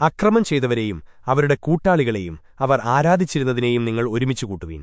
അക്രമം ചെയ്തവരെയും അവരുടെ കൂട്ടാളികളെയും അവർ ആരാധിച്ചിരുന്നതിനെയും നിങ്ങൾ ഒരുമിച്ച് കൂട്ടുവീൻ.